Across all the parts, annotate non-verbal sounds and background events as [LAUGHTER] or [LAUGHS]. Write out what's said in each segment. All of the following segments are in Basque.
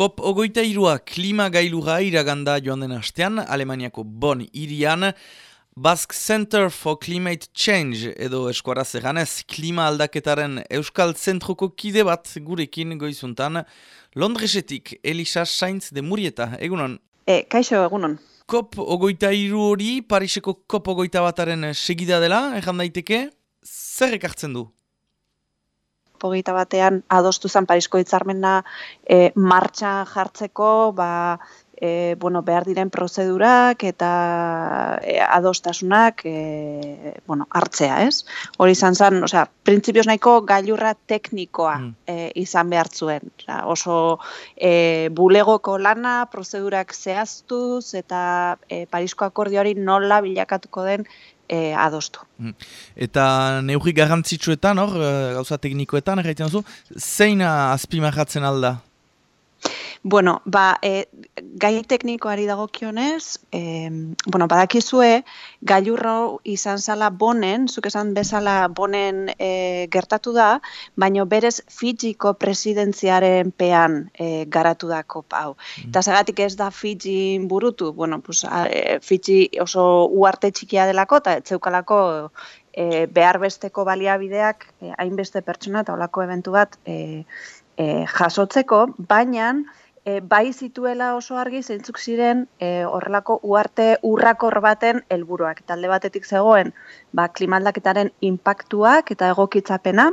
COP ogoita irua klima gailura iraganda joan den hastean, Alemaniako bon irian, Basque Center for Climate Change edo eskuara zeganez klima aldaketaren Euskal Zentroko kide bat gurekin goizuntan, Londresetik Elisa Sainz de Murieta, egunon? E, kaixo, egunon. COP ogoita iru hori, Pariseko COP ogoita bataren segida dela, egan daiteke, zer ekartzen du? Hogeita batean adostu zen Parisko hitzarmena e, martxa jartzeko, ba, e, bueno, behar diren prozedurak eta e, adostasunak e, bueno, hartzea, ez? Hori izan zen, osea, printzipioz nahiko gailurra teknikoa mm. e, izan behar zuen. Osea, oso e, bulegoko lana, prozedurak zehaztuz eta e, Parisko akordioari nola bilakatuko den e, adostu. Mm. Eta neugik garrantzitsuetan, hor, e, gauza teknikoetan, erraiten duzu, zein azpimarratzen alda? Bueno, ba, e, gai teknikoari dagokionez, e, bueno, badakizue, gailurro izan zala bonen, zuk esan bezala bonen e, gertatu da, baino berez Fijiko presidentziaren pean e, garatu da kopau. Mm. Eta zagatik ez da Fiji burutu, bueno, pues, e, Fiji oso uarte txikia delako, eta etzeukalako e, behar besteko baliabideak, e, hainbeste pertsona eta olako eventu bat e, e, jasotzeko, baina e, bai zituela oso argi zeintzuk ziren e, horrelako uarte urrakor baten helburuak. Talde batetik zegoen ba, klimaldaketaren impactuak eta egokitzapena,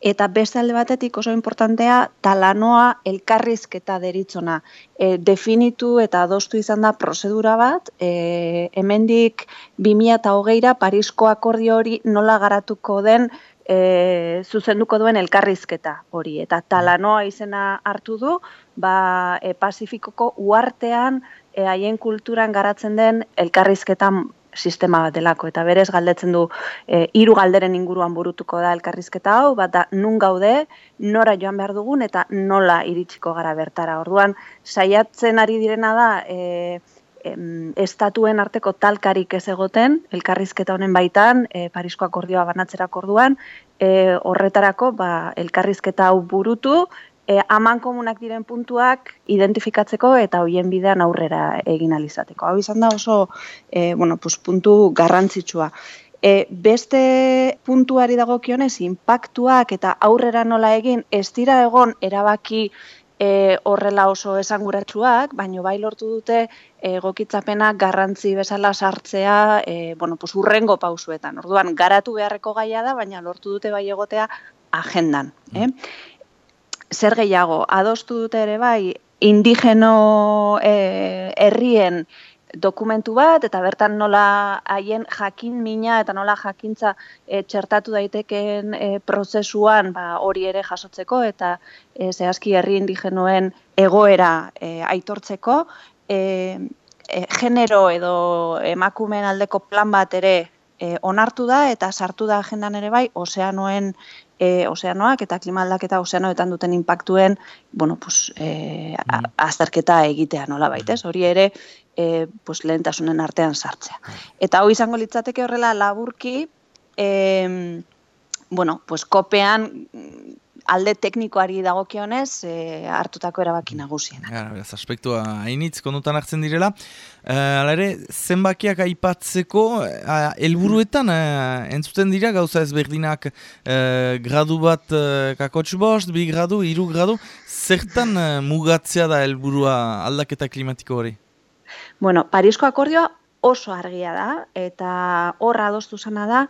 eta beste alde batetik oso importantea talanoa elkarrizketa deritzona. E, definitu eta adostu izan da prozedura bat, e, hemendik 2008ra Parisko akordio hori nola garatuko den e, zuzenduko duen elkarrizketa hori. Eta talanoa izena hartu du, ba, e, Pasifikoko uartean e, haien kulturan garatzen den elkarrizketan sistema bat delako. Eta berez galdetzen du e, hiru galderen inguruan burutuko da elkarrizketa hau, bat da nun gaude, nora joan behar dugun eta nola iritsiko gara bertara. Orduan, saiatzen ari direna da, e, em, estatuen arteko talkarik ez egoten, elkarrizketa honen baitan, e, Parisko akordioa banatzerak orduan, e, horretarako ba, elkarrizketa hau burutu, e, aman komunak diren puntuak identifikatzeko eta hoien bidean aurrera egin alizateko. Hau izan da oso e, bueno, pues, puntu garrantzitsua. E, beste puntuari dagokionez, inpaktuak eta aurrera nola egin, ez dira egon erabaki e, horrela oso esanguratsuak, baino bai lortu dute egokitzapena garrantzi bezala sartzea, e, bueno, pues urrengo pausuetan. Orduan garatu beharreko gaia da, baina lortu dute bai egotea agendan, mm. eh? Zer gehiago, adostu dute ere bai indigeno eh, herrien dokumentu bat, eta bertan nola haien jakin mina eta nola jakintza e, txertatu daitekeen e, prozesuan ba, hori ere jasotzeko, eta e, zehazki herri indigenoen egoera e, aitortzeko, e, e, genero edo emakumeen aldeko plan bat ere e, onartu da, eta sartu da agendan ere bai, ozeanoen e, ozeanoak eta klimaldaketa ozeanoetan duten inpaktuen, bueno, pues, e, azterketa egitea nola baitez. Hori ere, e, pues, lehentasunen artean sartzea. Eta hau izango litzateke horrela laburki, e, bueno, pues, kopean alde teknikoari dagokionez e, hartutako erabaki nagusiena. Ja, beraz, aspektua hainitz kondutan hartzen direla. E, Hala ere, zenbakiak aipatzeko, e, helburuetan e, entzuten dira gauza ezberdinak e, gradu bat e, kakotx bost, bi gradu, iru gradu, zertan e, mugatzea da helburua aldaketa klimatiko hori? Bueno, Parisko akordioa oso argia da, eta horra adostu zana da,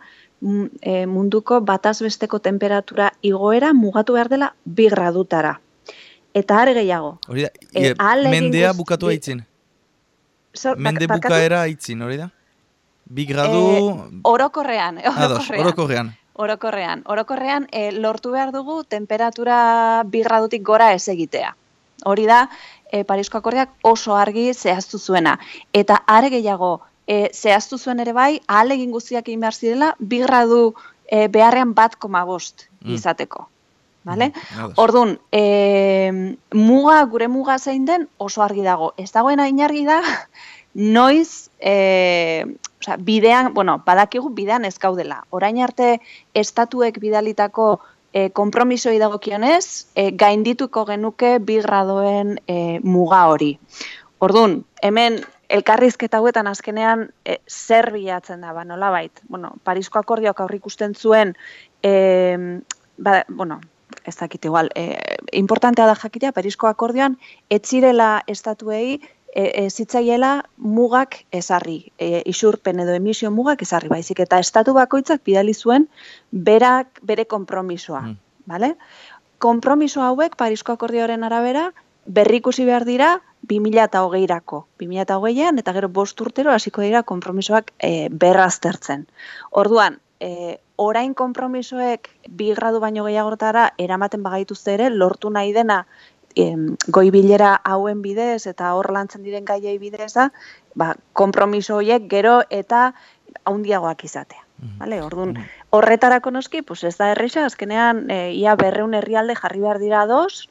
e, munduko batazbesteko temperatura igoera mugatu behar dela bi gradutara. Eta are gehiago. Hori da, e, mendea bukatu haitzin. Mende bukaera haitzin, hori da? Bi gradu... E, [LAUGHS] orokorrean. Ados, orokorrean. Orokorrean. Orokorrean, e, lortu behar dugu temperatura bi gradutik gora ez egitea. Hori da, e, Parisko akordeak oso argi zehaztu zuena. Eta are gehiago, e, zehaztu zuen ere bai, ahal egin guztiak egin behar zirela, bi gradu e, beharrean bat koma bost mm. izateko. Vale? Mm, Orduan, e, muga, gure muga zein den oso argi dago. Ez dagoen argi da, [LAUGHS] noiz, e, bidean, bueno, badakigu bidean ez gaudela. Orain arte, estatuek bidalitako e, kompromisoi dagokionez, e, gaindituko genuke bi gradoen e, muga hori. Ordun, hemen elkarrizketa hauetan azkenean e, zer bilatzen da, ba, nola bait? Bueno, Parisko akordioak aurri ikusten zuen, e, ba, bueno, ez dakit igual, e, importantea da jakitea, Parisko akordioan, etzirela estatuei e, zitzaiela mugak ezarri, e, isurpen edo emisio mugak ezarri, baizik eta estatu bakoitzak bidali zuen berak bere konpromisoa, mm. vale? Konpromiso hauek Parisko akordioaren arabera berrikusi behar dira 2008erako. 2008an eta gero bost urtero hasiko dira konpromisoak e, berraztertzen. Orduan, e, orain konpromisoek bi gradu baino gehiagortara eramaten bagaituzte ere, lortu nahi dena em, goi bilera hauen bidez eta hor lantzen diren gaiei bidez da, ba, kompromiso horiek gero eta haundiagoak izatea. Vale, orduan, mm horretarako noski, pues ez da erresa, azkenean e, ia berreun herrialde jarri behar dira dos,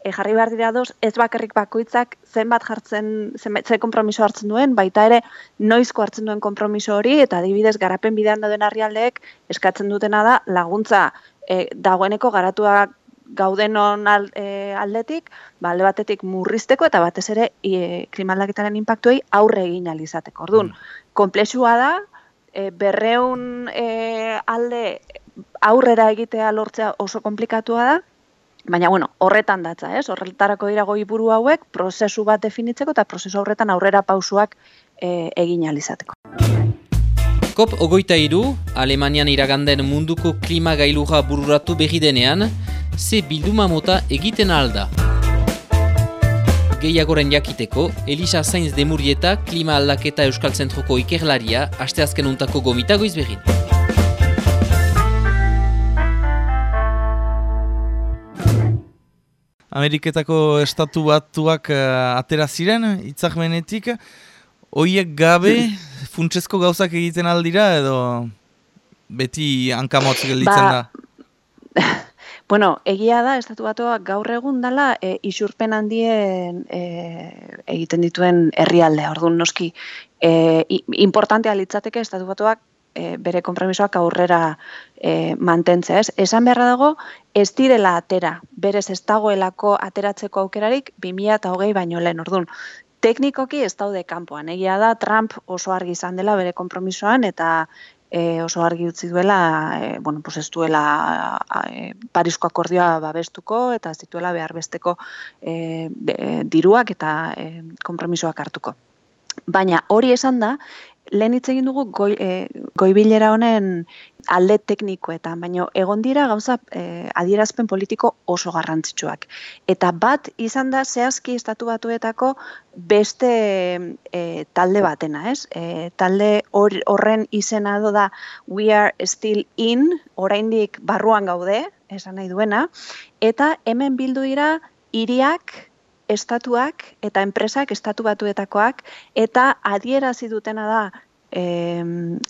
e, jarri behar dira dos, ez bakarrik bakoitzak zenbat jartzen, zenbat, ze kompromiso hartzen duen, baita ere noizko hartzen duen kompromiso hori, eta adibidez garapen bidean dauden herrialdeek eskatzen dutena da laguntza e, dagoeneko garatuak gaudenon e, aldetik, ba, alde batetik murrizteko eta batez ere e, klimaldaketaren impactuei aurre egin alizateko. Orduan, mm. komplexua da, e, berreun e, alde aurrera egitea lortzea oso komplikatua da, Baina, bueno, horretan datza, ez? Horretarako dira goi buru hauek, prozesu bat definitzeko eta prozesu horretan aurrera pausuak e, egin alizateko. COP ogoita iru, Alemanian iraganden munduko klima gailuja bururatu berri denean, ze bilduma mota egiten alda. Gehiagoren jakiteko, Elisa Sainz Demurieta klima aldaketa Euskal Zentroko ikerlaria, asteazken untako gomitago izbegin. Ameriketako estatu batuak uh, atera ziren, itzak menetik, hoiek gabe funtsezko gauzak egiten aldira edo beti hankamotz gelditzen ba, da? [LAUGHS] Bueno, egia da, estatu batuak gaur egun dela e, isurpen handien e, egiten dituen herrialdea. Orduan noski, e, importantea litzateke estatu batuak e, bere konpromisoak aurrera e, mantentzea. Ez? Esan beharra dago, ez direla atera, berez ez dagoelako ateratzeko aukerarik 2008 baino lehen. Orduan, teknikoki ez daude kanpoan. Egia da, Trump oso argi izan dela bere konpromisoan eta e, oso argi utzi duela, e, bueno, pues ez duela e, Parisko akordioa babestuko eta ez dituela behar besteko e, diruak eta e, konpromisoak hartuko. Baina hori esan da, lehen hitz egin dugu goi, e, goibilera honen alde teknikoetan, baina egon dira gauza e, adierazpen politiko oso garrantzitsuak. Eta bat izan da zehazki estatu batuetako beste e, talde batena, ez? E, talde horren izena do da We are still in, oraindik barruan gaude, esan nahi duena, eta hemen bildu dira hiriak, estatuak eta enpresak estatu batuetakoak eta adierazi dutena da eh,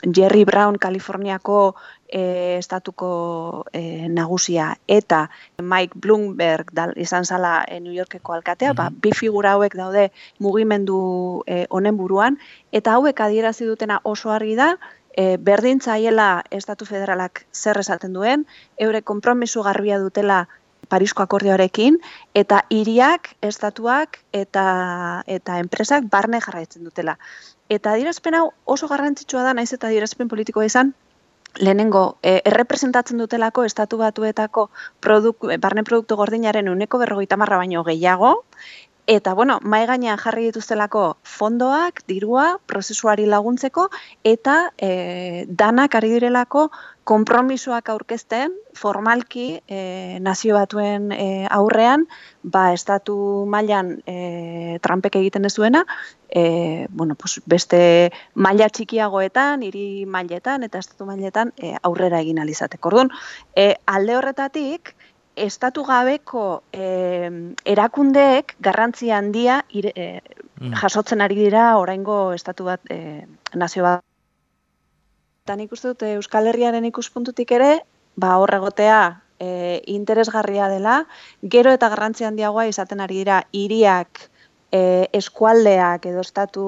Jerry Brown Kaliforniako eh, estatuko eh, nagusia. Eta Mike Bloomberg dal, izan zala eh, New Yorkeko alkatea, ba, bi figura hauek daude mugimendu eh, honen buruan. Eta hauek adierazi dutena oso argi da E, berdin zaiela Estatu Federalak zer esaten duen, eure konpromisu garbia dutela Parisko akordioarekin, eta hiriak, estatuak eta, eta enpresak barne jarraitzen dutela. Eta adierazpen hau oso garrantzitsua da, naiz eta adierazpen politikoa izan, lehenengo, e, errepresentatzen dutelako estatu batuetako produk, barne produktu gordinaren uneko berrogeita marra baino gehiago, Eta, bueno, mai gainean jarri dituztelako fondoak, dirua, prozesuari laguntzeko, eta e, danak ari direlako konpromisoak aurkezten formalki e, nazio batuen e, aurrean, ba, estatu mailan e, trampek egiten ez duena, e, bueno, pues, beste maila txikiagoetan, hiri mailetan eta estatu mailetan e, aurrera egin alizateko. Orduan, e, alde horretatik, estatu gabeko eh, erakundeek garrantzi handia ire, eh, jasotzen ari dira oraingo estatu bat eh, nazio bat. Eta nik uste dute Euskal Herriaren ikuspuntutik ere, ba horregotea eh, interesgarria dela, gero eta garrantzi handiagoa izaten ari dira hiriak, eh, eskualdeak edo estatu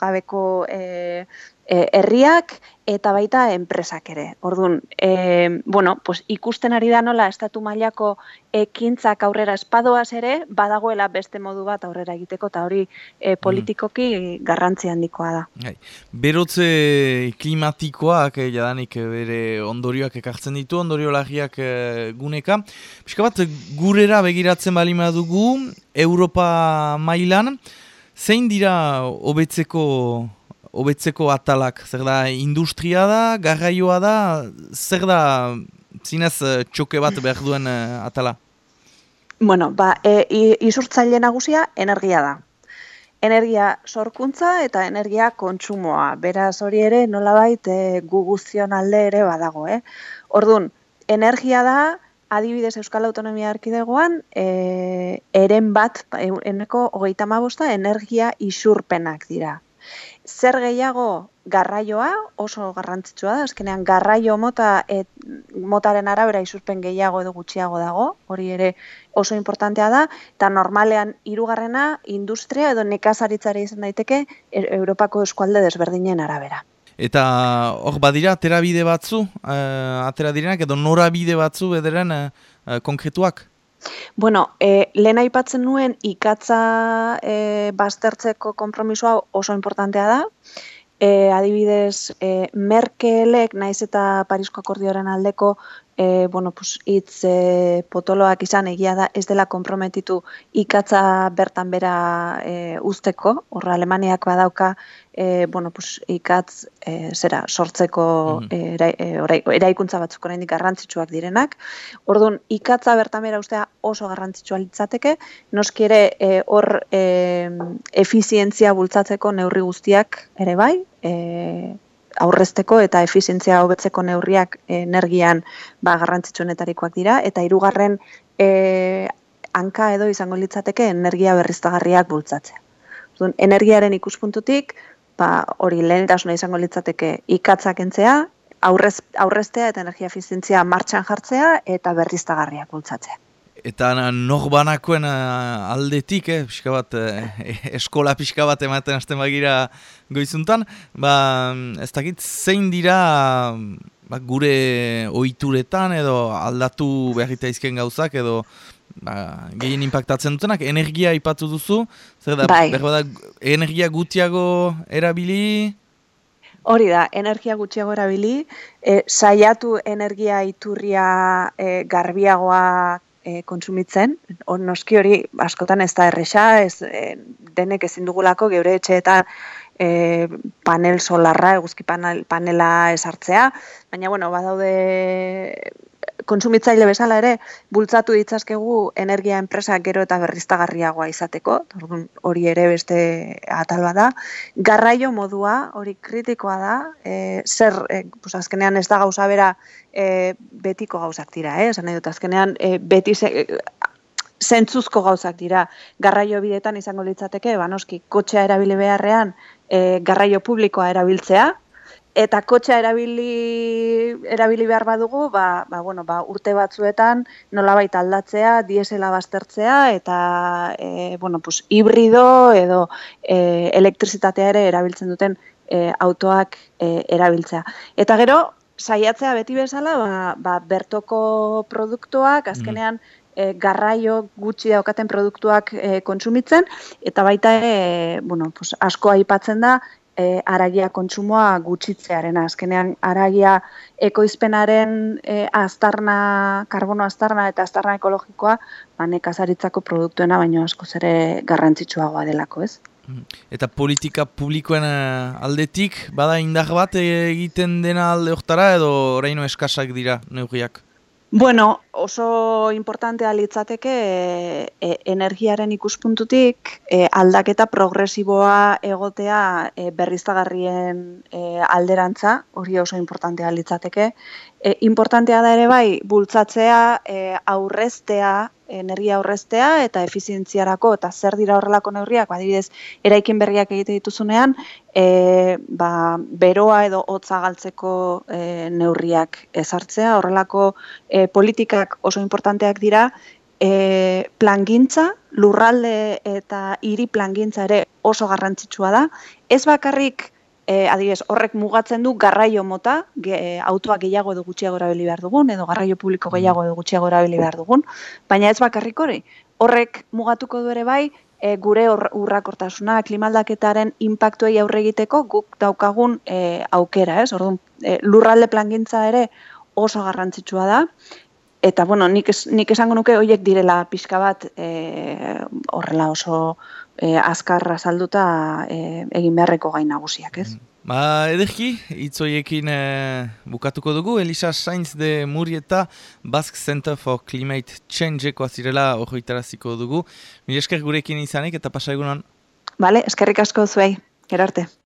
gabeko eh, e, herriak eta baita enpresak ere. Orduan, e, bueno, pues ikusten ari da nola estatu mailako ekintzak aurrera espadoaz ere, badagoela beste modu bat aurrera egiteko, eta hori e, politikoki garrantzi handikoa da. Gai. Berotze klimatikoak, eh, jadanik bere ondorioak ekartzen ditu, ondorio lagiak eh, guneka. Piska bat, gurera begiratzen bali dugu, Europa mailan, zein dira hobetzeko hobetzeko atalak, zer da industria da, garraioa da, zer da zinez eh, txoke bat behar duen uh, atala? Bueno, ba, e, izurtzaile nagusia energia da. Energia sorkuntza eta energia kontsumoa. Beraz hori ere nolabait e, guguzion alde ere badago. Eh? Orduan, energia da, adibidez Euskal Autonomia Arkidegoan, e, eren bat, eneko hogeita mabosta, energia isurpenak dira zer gehiago garraioa oso garrantzitsua da, azkenean garraio mota et, motaren arabera isurpen gehiago edo gutxiago dago, hori ere oso importantea da, eta normalean hirugarrena industria edo nekazaritzare izan daiteke e, Europako eskualde desberdinen arabera. Eta hor badira aterabide batzu, uh, atera direnak edo norabide batzu bederen uh, konkretuak? Bueno, e, lehen aipatzen nuen ikatza e, baztertzeko konpromisoa oso importantea da. E, adibidez, e, Merkelek naiz eta Parisko akordioaren aldeko e, bueno, pues, itz e, potoloak izan egia da ez dela konprometitu ikatza bertan bera e, usteko, horra Alemaniak badauka e, bueno, pues, ikatz e, zera sortzeko mm. e, eraikuntza batzuk oraindik garrantzitsuak direnak. Orduan, ikatza bertan bera ustea oso garrantzitsua litzateke, noski ere hor e, efizientzia bultzatzeko neurri guztiak ere bai, e, aurrezteko eta efizientzia hobetzeko neurriak energian ba garrantzitsuenetarikoak dira eta hirugarren e, hanka edo izango litzateke energia berriztagarriak bultzatzea. Orduan energiaren ikuspuntutik ba hori lehentasuna izango litzateke ikatzak entzea, aurrez, aurreztea eta energia efizientzia martxan jartzea eta berriztagarriak bultzatzea. Eta norbanakoen uh, aldetik, eh, pixka bat, eh, eskola pixka bat ematen hasten bagira goizuntan, ba, ez dakit zein dira ba, gure ohituretan edo aldatu behar izken gauzak edo ba, gehien impactatzen dutenak, energia ipatu duzu, zer da, bai. da, energia gutiago erabili? Hori da, energia gutxiago erabili, e, saiatu energia iturria e, garbiagoa e, kontsumitzen, on noski hori askotan ez da erresa, ez e, denek ezin dugulako geure etxeetan e, panel solarra, eguzki panel, panela esartzea, baina bueno, badaude kontsumitzaile bezala ere bultzatu ditzazkegu energia enpresa gero eta berriztagarriagoa izateko, hori ere beste atal bada. Garraio modua hori kritikoa da, e, zer e, pues azkenean ez da gauza bera e, betiko gauzak dira, eh? Esan dut azkenean e, beti ze, zentzuzko gauzak dira garraio bidetan izango litzateke, ba noski kotxea erabili beharrean e, garraio publikoa erabiltzea, eta kotxa erabili, erabili behar badugu, ba, ba, bueno, ba, urte batzuetan nolabait aldatzea, diesela baztertzea, eta e, bueno, pues, hibrido edo e, elektrizitatea ere erabiltzen duten e, autoak e, erabiltzea. Eta gero, saiatzea beti bezala, ba, ba, bertoko produktuak, azkenean, e, garraio gutxi daukaten produktuak e, kontsumitzen, eta baita ere, bueno, pues, asko aipatzen da, e, aragia kontsumoa gutxitzearen azkenean aragia ekoizpenaren e, aztarna, karbono aztarna eta aztarna ekologikoa ba, nekazaritzako produktuena baino askoz ere garrantzitsuagoa delako, ez? Mm-hmm. Eta politika publikoen eh, aldetik, bada indar bat egiten dena alde oktara edo oraino eskasak dira neugriak? Bueno, oso importantea litzateke e, energiaren ikuspuntutik e, aldaketa progresiboa egotea e, berriztagarrien e, alderantza, hori oso importantea litzateke. E, importantea da ere bai, bultzatzea e, aurreztea energia aurreztea eta efizientziarako eta zer dira horrelako neurriak, adibidez, eraikin berriak egite dituzunean, e, ba, beroa edo hotza galtzeko e, neurriak ezartzea, horrelako e, politikak oso importanteak dira, e, plangintza, lurralde eta hiri plangintza ere oso garrantzitsua da, ez bakarrik e, adibidez, horrek mugatzen du garraio mota, ge, autoak gehiago edo gutxiago erabili behar dugun, edo garraio publiko gehiago edo gutxiago erabili behar dugun, baina ez bakarrik hori. Horrek mugatuko du ere bai, e, gure urrakortasuna, klimaldaketaren impactuei aurre egiteko guk daukagun e, aukera, ez? Orduan, e, lurralde plangintza ere oso garrantzitsua da, eta bueno, nik, es, nik esango nuke horiek direla pixka bat e, horrela oso e, azkarra salduta e, egin beharreko gain nagusiak, ez? Mm. Ba, edeki, itzoiekin e, bukatuko dugu, Elisa Sainz de Murieta, Basque Center for Climate Change-eko azirela horretaraziko dugu. Mila esker gurekin izanik eta pasa egunan? Bale, eskerrik asko zuei, gerarte.